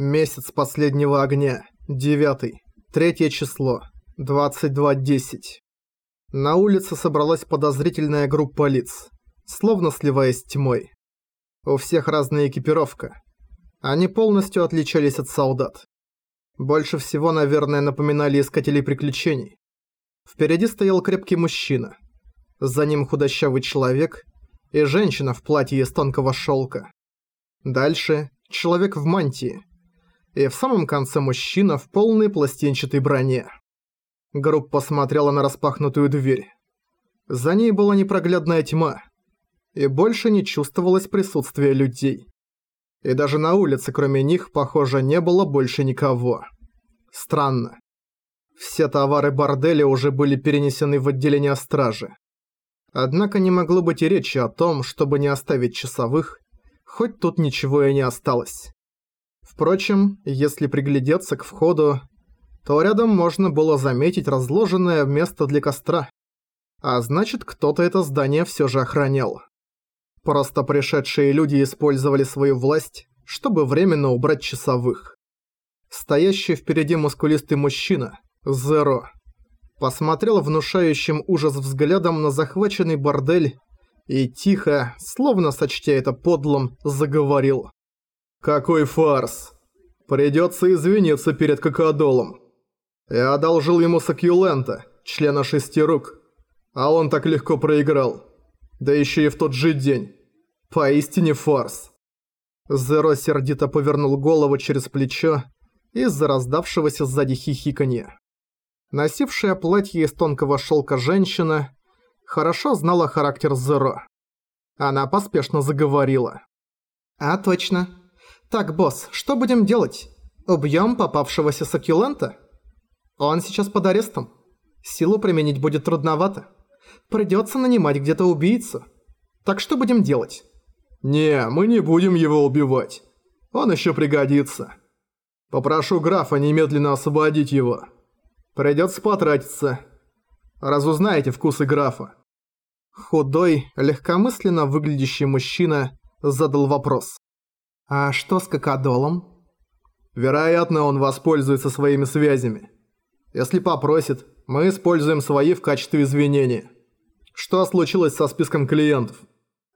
Месяц последнего огня. Девятый. Третье число. 22.10. На улице собралась подозрительная группа лиц, словно сливаясь с тьмой. У всех разная экипировка. Они полностью отличались от солдат. Больше всего, наверное, напоминали искателей приключений. Впереди стоял крепкий мужчина. За ним худощавый человек и женщина в платье из тонкого шелка. Дальше человек в мантии. И в самом конце мужчина в полной пластинчатой броне. Группа смотрела на распахнутую дверь. За ней была непроглядная тьма. И больше не чувствовалось присутствия людей. И даже на улице, кроме них, похоже, не было больше никого. Странно. Все товары борделя уже были перенесены в отделение стражи. Однако не могло быть и речи о том, чтобы не оставить часовых, хоть тут ничего и не осталось. Впрочем, если приглядеться к входу, то рядом можно было заметить разложенное место для костра. А значит, кто-то это здание все же охранял. Просто пришедшие люди использовали свою власть, чтобы временно убрать часовых. Стоящий впереди мускулистый мужчина, Зеро, посмотрел внушающим ужас взглядом на захваченный бордель и тихо, словно сочтя это подлым, заговорил. «Какой фарс! Придется извиниться перед Кокодолом. Я одолжил ему Сакьюлента, члена шести рук, а он так легко проиграл. Да еще и в тот же день. Поистине фарс. Зеро сердито повернул голову через плечо из-за раздавшегося сзади хихиканья. Носившая платье из тонкого шелка женщина хорошо знала характер Зеро. Она поспешно заговорила. «А, точно. Так, босс, что будем делать? Убьем попавшегося сакюлента? Он сейчас под арестом. Силу применить будет трудновато. Придется нанимать где-то убийцу. Так что будем делать? Не, мы не будем его убивать. Он еще пригодится. Попрошу графа немедленно освободить его. Придется потратиться. Разузнаете вкусы графа. Худой, легкомысленно выглядящий мужчина задал вопрос. «А что с Кокодолом?» «Вероятно, он воспользуется своими связями. Если попросит, мы используем свои в качестве извинения. Что случилось со списком клиентов?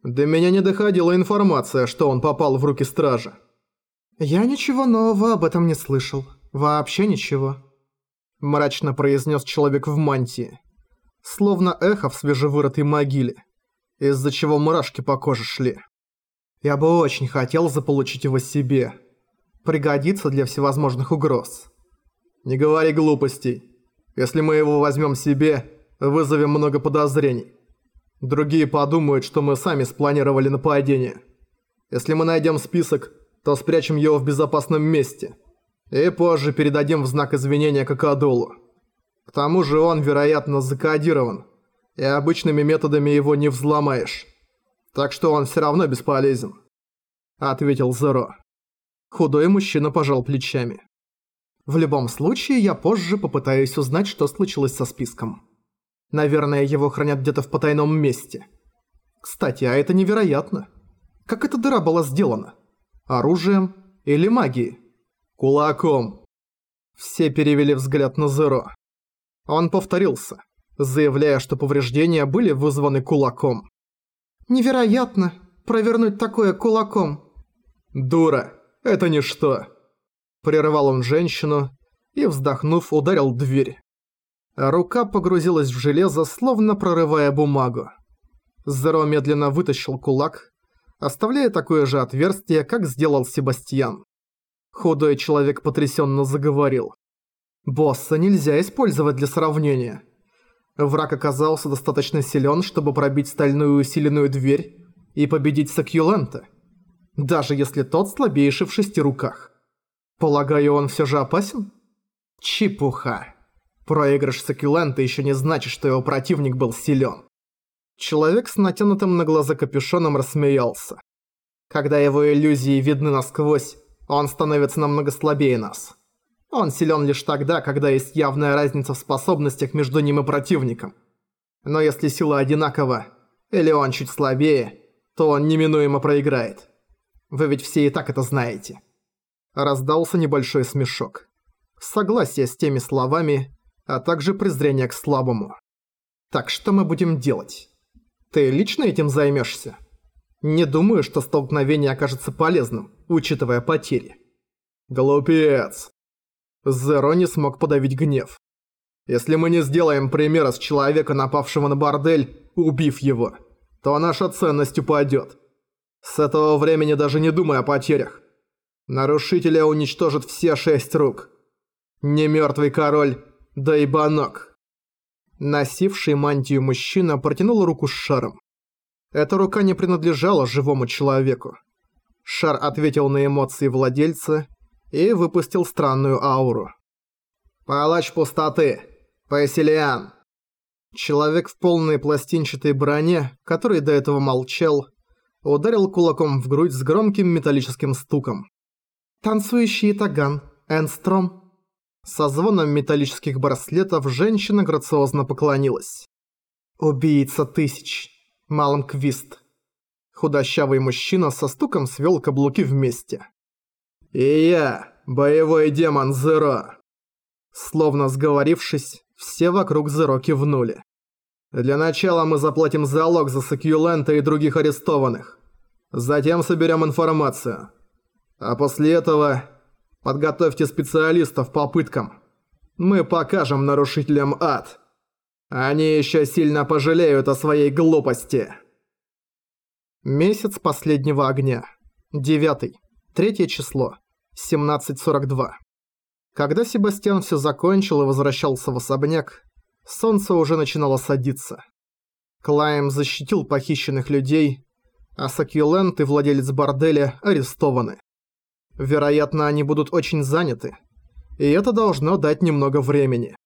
До меня не доходила информация, что он попал в руки стража. Я ничего нового об этом не слышал. Вообще ничего. Мрачно произнес человек в мантии. Словно эхо в свежевырытой могиле, из-за чего мурашки по коже шли. Я бы очень хотел заполучить его себе. Пригодится для всевозможных угроз. Не говори глупостей. Если мы его возьмем себе, вызовем много подозрений. Другие подумают, что мы сами спланировали нападение. Если мы найдем список, то спрячем его в безопасном месте. И позже передадим в знак извинения Кокодолу. К тому же он, вероятно, закодирован, и обычными методами его не взломаешь. Так что он все равно бесполезен», — ответил Зеро. Худой мужчина пожал плечами. В любом случае, я позже попытаюсь узнать, что случилось со списком. Наверное, его хранят где-то в потайном месте. Кстати, а это невероятно. Как эта дыра была сделана? Оружием или магией? Кулаком. Все перевели взгляд на Зеро. Он повторился, заявляя, что повреждения были вызваны кулаком. «Невероятно! Провернуть такое кулаком!» «Дура! Это ничто!» Прервал он женщину и, вздохнув, ударил дверь. Рука погрузилась в железо, словно прорывая бумагу. Зеро медленно вытащил кулак, оставляя такое же отверстие, как сделал Себастьян. Худой человек потрясенно заговорил. «Босса нельзя использовать для сравнения. Враг оказался достаточно силен, чтобы пробить стальную усиленную дверь и победить Сакьюлента, даже если тот слабейший в шести руках. Полагаю, он все же опасен? Чепуха. Проигрыш Сакюлента еще не значит, что его противник был силен. Человек с натянутым на глаза капюшоном рассмеялся. Когда его иллюзии видны насквозь, он становится намного слабее нас. Он силен лишь тогда, когда есть явная разница в способностях между ним и противником. Но если сила одинакова, или он чуть слабее, то он неминуемо проиграет. Вы ведь все и так это знаете. Раздался небольшой смешок. Согласие с теми словами, а также презрение к слабому. Так что мы будем делать? Ты лично этим займешься? Не думаю, что столкновение окажется полезным, учитывая потери. Глупец. Зеро не смог подавить гнев. Если мы не сделаем примера с человека, напавшего на бордель, убив его, то наша ценность упадет. С этого времени даже не думай о потерях. Нарушителя уничтожит все шесть рук. Не мертвый король, да и банок. Носивший мантию мужчина протянул руку с шаром. Эта рука не принадлежала живому человеку. Шар ответил на эмоции владельца и выпустил странную ауру. «Палач пустоты! Паэсилиан!» Человек в полной пластинчатой броне, который до этого молчал, ударил кулаком в грудь с громким металлическим стуком. «Танцующий таган, Энстром». Со звоном металлических браслетов женщина грациозно поклонилась. «Убийца тысяч. Малмквист». Худощавый мужчина со стуком свел каблуки вместе. «И я, боевой демон Зеро!» Словно сговорившись, все вокруг Зеро кивнули. «Для начала мы заплатим залог за Сакьюлента и других арестованных. Затем соберем информацию. А после этого подготовьте специалистов по пыткам. Мы покажем нарушителям ад. Они еще сильно пожалеют о своей глупости». Месяц последнего огня. Девятый. Третье число. 17.42. Когда Себастьян все закончил и возвращался в особняк, солнце уже начинало садиться. Клайм защитил похищенных людей, а Сакьюленд и владелец борделя арестованы. Вероятно, они будут очень заняты, и это должно дать немного времени.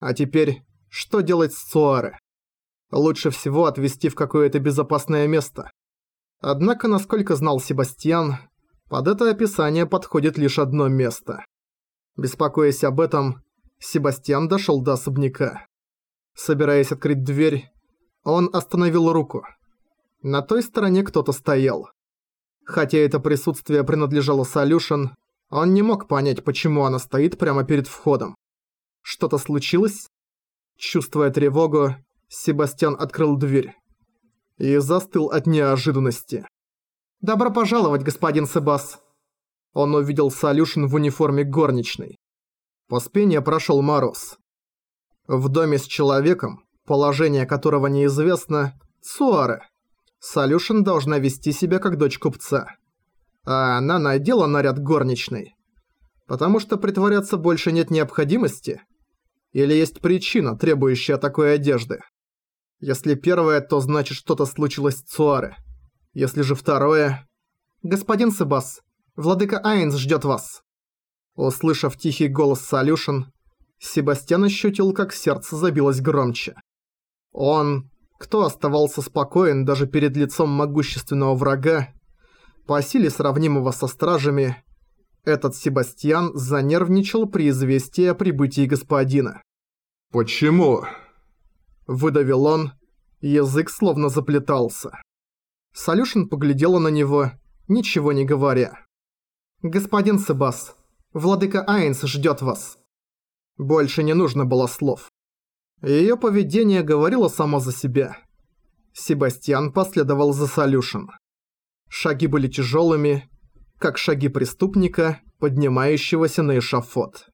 А теперь, что делать с Цуаре? Лучше всего отвезти в какое-то безопасное место. Однако, насколько знал Себастьян, под это описание подходит лишь одно место. Беспокоясь об этом, Себастьян дошел до особняка. Собираясь открыть дверь, он остановил руку. На той стороне кто-то стоял. Хотя это присутствие принадлежало Солюшен, он не мог понять, почему она стоит прямо перед входом. Что-то случилось? Чувствуя тревогу, Себастьян открыл дверь. И застыл от неожиданности. «Добро пожаловать, господин Себас!» Он увидел Солюшен в униформе горничной. По спине прошел мороз. В доме с человеком, положение которого неизвестно, Цуаре. Солюшен должна вести себя как дочь купца. А она надела наряд горничной. Потому что притворяться больше нет необходимости? Или есть причина, требующая такой одежды? Если первое, то значит что-то случилось с Цуаре. Если же второе... «Господин Себас, Владыка Айнс ждет вас!» Услышав тихий голос Солюшен, Себастьян ощутил, как сердце забилось громче. Он, кто оставался спокоен даже перед лицом могущественного врага, по силе сравнимого со стражами, этот Себастьян занервничал при известии о прибытии господина. «Почему?» Выдавил он, язык словно заплетался. Солюшен поглядела на него, ничего не говоря. «Господин Себас, владыка Айнс ждет вас». Больше не нужно было слов. Ее поведение говорило само за себя. Себастьян последовал за Солюшен. Шаги были тяжелыми, как шаги преступника, поднимающегося на эшафот.